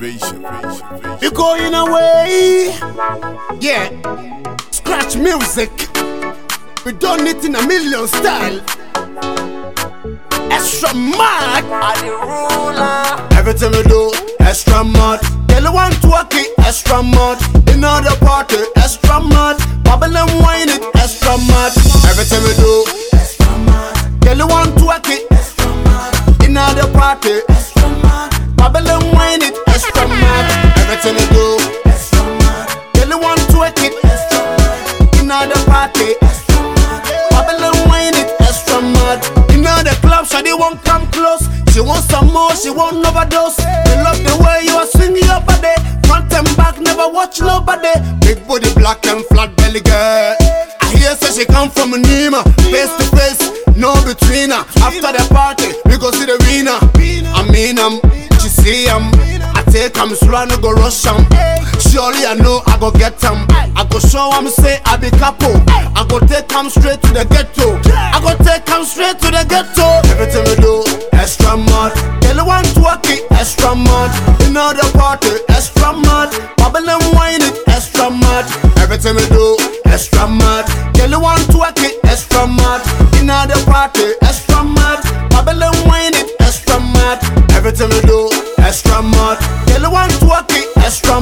Invasion. You going away? Yeah. Scratch music. We done it in a million style. Extra mad. I the ruler. Everything we do, extra mad. Girl, you want to work it, extra mad. In the party, extra mad. Bubble and wine it, extra mad. Everything we do, extra mad. Girl, you want to work it, extra mad. In the party, extra mad. Bubble and wine the party, and wine it, extra mad. The won't come close. She wants some more, she won't overdose. They love the way you are swinging your body. Front and back, never watch nobody. Big booty, black and flat belly girl. I hear say she come from a Nima. Face to face, no between her. After the party, we go see the winner. I mean, um, she see him. I take him slow, no go rush him. Surely I know I go get him. I go show him, say I be couple. I go take him straight to the ghetto. I go take him straight to the ghetto. Everything we do, extra mad. Girl, want to work it, extra mad. In the party, extra mad. Bubble and wine it, extra mad. Everything we do, extra mad. Girl, want to work it, extra mad. In the party, extra mad.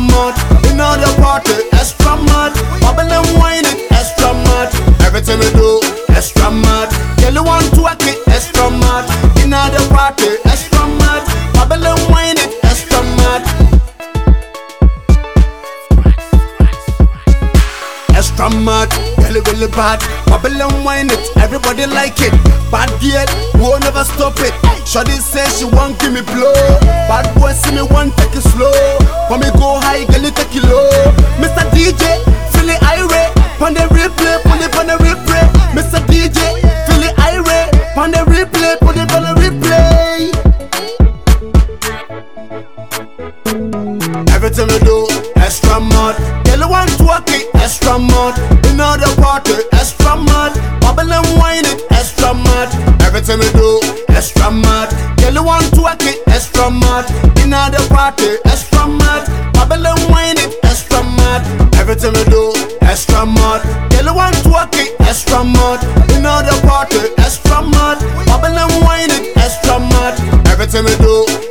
Extra mad. In the party, extra mad. Bubble and wine it, extra mad. Everything we do, extra mad. Girl, you want to work it, extra mad. In the party, extra mad. Bubble and wine it, extra mad. Extra mad, really really bad. Bubble and wine it, everybody like it. Bad girl, won't never stop it. Shawty say she want give me blow. Bad boy see me want take it slow. For me go high, girl you take it low. Mr. DJ, feel it irate. Pon the replay, put it on the replay. Mr. DJ, feel it irate. Pon the replay, put it on the replay. Everything we do, extra mad. Girl, want to work it, extra mad. In the party, extra mad. Bubble and wine it, extra mad. Everything we do. Girl, you want to work it, extra mad. In the party, extra mad. And wine it, extra mad. Everything we do, extra mad. Girl, you want to work it, extra mad. In the party, extra mad. And wine it, extra mad. Everything we do.